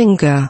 finger.